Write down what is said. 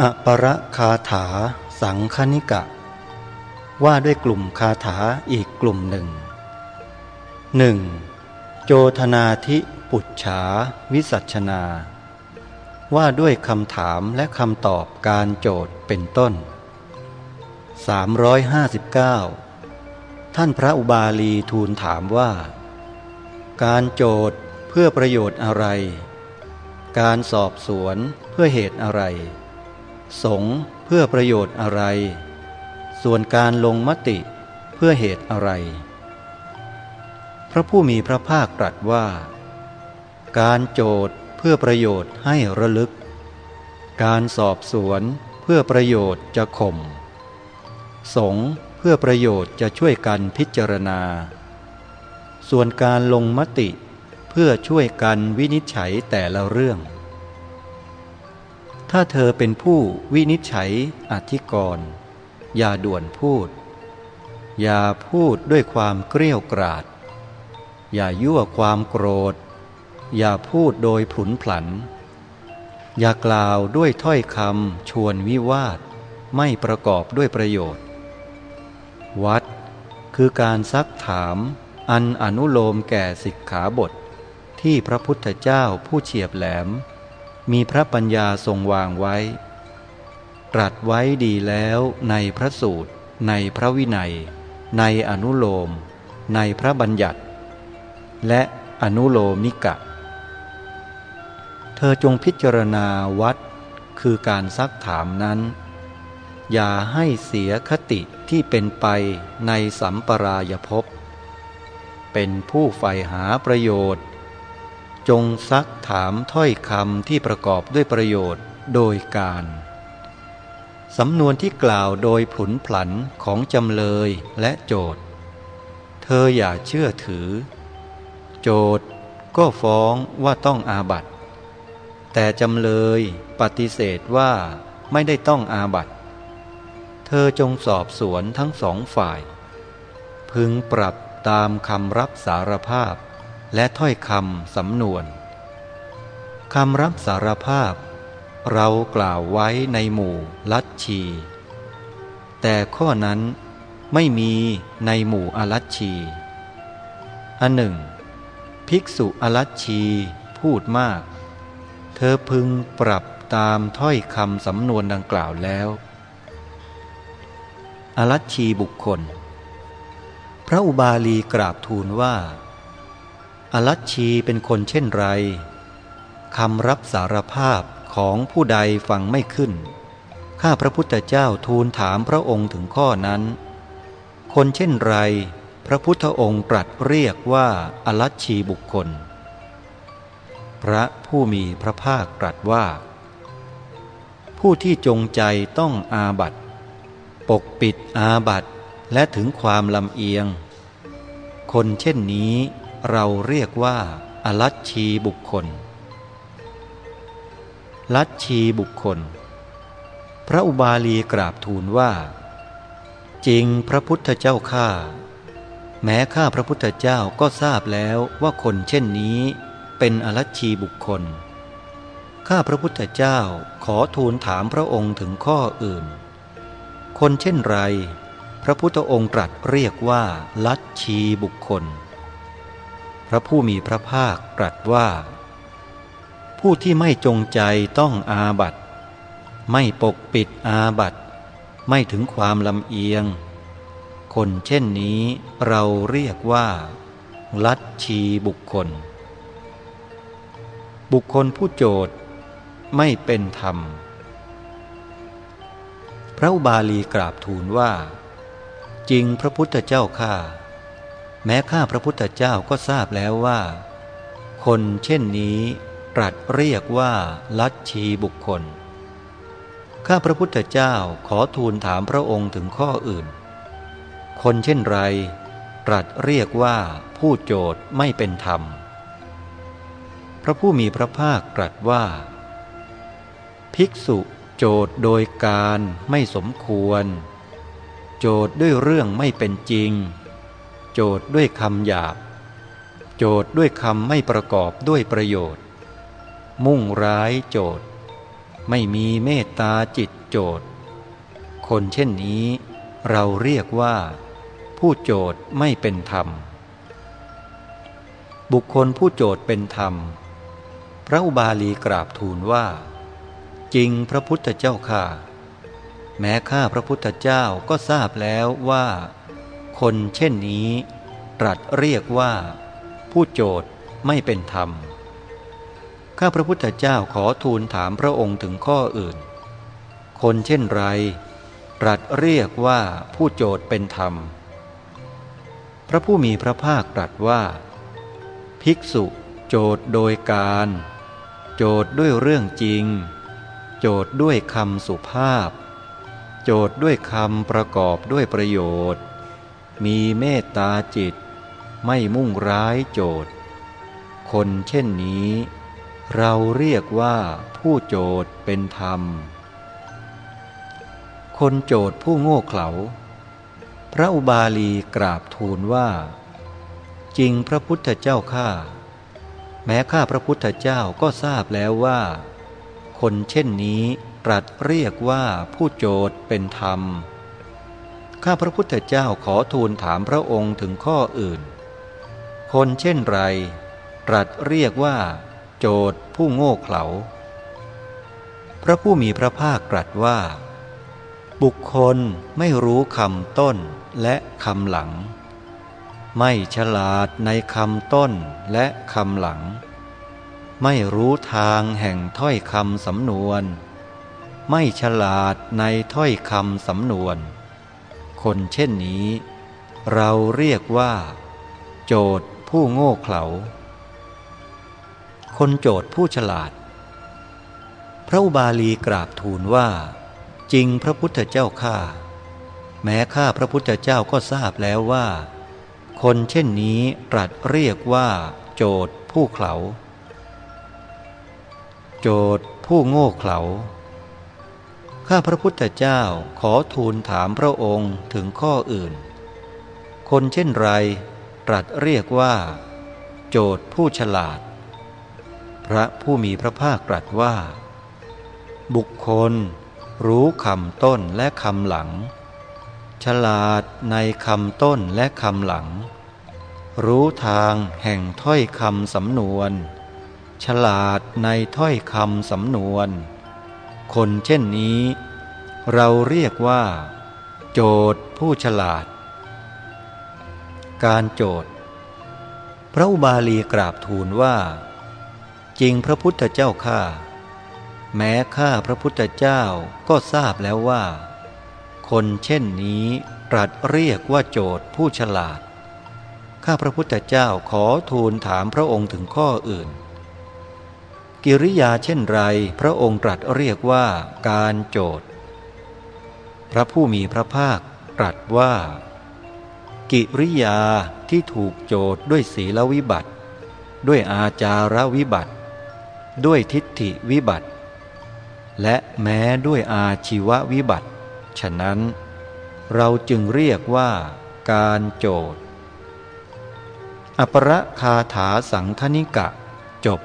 อปรคาถาสังคณิกะ ว่าด้วยกลุ่มคาถาอีกกลุ่มหนึ่งหนึ่งโจธนาธิปุจฉาวิสัชนา ว่าด้วยคำถามและคำตอบการโจทย์เป็นต้น 359 ท่านพระอุบาลีทูลถามว่า การโจทย์เพื่อประโยชน์อะไร การสอบสวนเพื่อเหตุอะไร สงเพื่อประโยชน์อะไร ส่วนการลงมติเพื่อเหตุอะไร พระผู้มีพระภาคตรัสว่า การโจทย์เพื่อประโยชน์ให้ระลึก การสอบสวนเพื่อประโยชน์จะข่ม สงเพื่อประโยชน์จะช่วยกันพิจารณา ส่วนการลงมติเพื่อช่วยกันวินิจฉัยแต่ละเรื่อง ถ้าเธอเป็นผู้วินิจฉัยอธิกรณ์อย่าด่วนพูด อย่าพูดด้วยความเกรี้ยวกราด อย่ายั่วความโกรธ อย่าพูดโดยผุนผัน อย่ากล่าวด้วยถ้อยคำชวนวิวาท ไม่ประกอบด้วยประโยชน์ วัด คือการซักถาม อันอนุโลมแก่สิกขาบท ที่พระพุทธเจ้าผู้เฉียบแหลม มีพระปัญญาทรงวางไว้ ตรัสไว้ดีแล้วในพระสูตร ในพระวินัย ในอนุโลม ในพระบัญญัติ และอนุโลมิกะ เธอจงพิจารณาวัดคือการซักถามนั้น อย่าให้เสียคติที่เป็นไปในสัมปรายภพเป็นผู้ใฝ่หาประโยชน์ จงซักถามถ้อยคำที่ประกอบด้วยประโยชน์โดยการ สำนวนที่กล่าวโดยผุนผันของจำเลยและโจทย์ เธออย่าเชื่อถือ โจทย์ก็ฟ้องว่าต้องอาบัตแต่จำเลยปฏิเสธว่าไม่ได้ต้องอาบัตเธอจงสอบสวนทั้งสองฝ่าย พึงปรับตามคำรับสารภาพ และถ้อยคำสำนวนคำรับสารภาพ เรากล่าวไว้ในหมู่ลัทชี แต่ข้อนั้นไม่มีในหมู่อลัทชี อันหนึ่ง ภิกษุอลัทชีพูดมาก เธอพึงปรับตามถ้อยคำสำนวนดังกล่าวแล้ว อลัทชีบุคคล พระอุบาลีกราบทูลว่า อลัทชีเป็นคนเช่นไรคำรับสารภาพของผู้ใดฟังไม่ขึ้น ข้าพระพุทธเจ้าทูลถามพระองค์ถึงข้อนั้น คนเช่นไร พระพุทธองค์ตรัสเรียกว่าอลัทชีบุคคล พระผู้มีพระภาคตรัสว่า ผู้ที่จงใจต้องอาบัตปกปิดอาบัตและถึงความลำเอียง คนเช่นนี้ เราเรียกว่าอลัทชีบุคคล ลัทชีบุคคล พระอุบาลีกราบทูลว่า จริงพระพุทธเจ้าข้าแม้ข้าพระพุทธเจ้าก็ทราบแล้วว่าคนเช่นนี้เป็นอลัทชีบุคคล ข้าพระพุทธเจ้าขอทูลถามพระองค์ถึงข้ออื่น คนเช่นไร พระพุทธองค์ตรัสเรียกว่าลัทชีบุคคล พระผู้มีพระภาคตรัสว่า ผู้ที่ไม่จงใจต้องอาบัตไม่ปกปิดอาบัตไม่ถึงความลำเอียง คนเช่นนี้เราเรียกว่า ลัทชีบุคคล บุคคลผู้โจทย์ไม่เป็นธรรม พระบาลีกราบทูลว่า จริงพระพุทธเจ้าข้า แม้ข้าพระพุทธเจ้าก็ทราบแล้วว่า คนเช่นนี้ตรัสเรียกว่า ลัทชีบุคคล ข้าพระพุทธเจ้าขอทูลถามพระองค์ถึงข้ออื่น คนเช่นไร ตรัสเรียกว่าผู้โจทย์ไม่เป็นธรรม พระผู้มีพระภาคตรัสว่า ภิกษุโจทย์โดยการไม่สมควร โจทย์ด้วยเรื่องไม่เป็นจริง โจทย์ด้วยคำหยาบ โจทย์ด้วยคำไม่ประกอบด้วยประโยชน์ มุ่งร้ายโจทย์ ไม่มีเมตตาจิตโจทย์ คนเช่นนี้เราเรียกว่า ผู้โจทย์ไม่เป็นธรรม บุคคลผู้โจทย์เป็นธรรม พระอุบาลีกราบทูลว่า จริงพระพุทธเจ้าข้าแม้ข้าพระพุทธเจ้าก็ทราบแล้วว่า คนเช่นนี้ตรัสเรียกว่า ผู้โจทย์ไม่เป็นธรรม ข้าพระพุทธเจ้าขอทูลถามพระองค์ถึงข้ออื่น คนเช่นไร ตรัสเรียกว่าผู้โจทย์เป็นธรรม พระผู้มีพระภาคตรัสว่า ภิกษุโจทย์โดยการ โจทย์ด้วยเรื่องจริง โจทย์ด้วยคำสุภาพ โจทย์ด้วยคำประกอบด้วยประโยชน์ มีเมตตาจิต ไม่มุ่งร้ายโจทย์ คนเช่นนี้ เราเรียกว่าผู้โจทย์เป็นธรรม คนโจทย์ผู้โง่เขลา พระอุบาลีกราบทูลว่า จริงพระพุทธเจ้าข้าแม้ข้าพระพุทธเจ้าก็ทราบแล้วว่า คนเช่นนี้ตรัสเรียกว่าผู้โจทย์เป็นธรรม ข้าพระพุทธเจ้าขอทูลถามพระองค์ถึงข้ออื่น คนเช่นไร ตรัสเรียกว่า โจทผู้โง่เขลา พระผู้มีพระภาคตรัสว่า บุคคลไม่รู้คำต้นและคำหลัง ไม่ฉลาดในคำต้นและคำหลัง ไม่รู้ทางแห่งถ้อยคำสำนวน ไม่ฉลาดในถ้อยคำสำนวน คนเช่นนี้ เราเรียกว่า โจทย์ผู้โง่เขลา คนโจทย์ผู้ฉลาด พระอุบาลีกราบทูลว่า จริงพระพุทธเจ้าข้าแม้ข้าพระพุทธเจ้าก็ทราบแล้วว่า คนเช่นนี้ตรัสเรียกว่า โจทย์ผู้เขลา โจทย์ผู้โง่เขลา ข้าพระพุทธเจ้าขอทูลถามพระองค์ถึงข้ออื่น คนเช่นไรตรัสเรียกว่า โจทย์ผู้ฉลาด พระผู้มีพระภาคตรัสว่า บุคคลรู้คำต้นและคำหลัง ฉลาดในคำต้นและคำหลัง รู้ทางแห่งถ้อยคำสำนวน ฉลาดในถ้อยคำสำนวน คนเช่นนี้ เราเรียกว่า โจทผู้ฉลาด การโจทพระอุบาลีกราบทูลว่า จริงพระพุทธเจ้าข้าแม้ข้าพระพุทธเจ้าก็ทราบแล้วว่า คนเช่นนี้ตรัสเรียกว่าโจทผู้ฉลาด ข้าพระพุทธเจ้าขอทูลถามพระองค์ถึงข้ออื่น กิริยาเช่นไร พระองค์ตรัสเรียกว่าการโจทย์ พระผู้มีพระภาคตรัสว่า กิริยาที่ถูกโจทย์ด้วยศีลวิบัติ ด้วยอาจารวิบัติ ด้วยทิฏฐิวิบัติ และแม้ด้วยอาชีววิบัติ ฉะนั้น เราจึงเรียกว่าการโจทย์ อปรคาถาสังคณิกะจบ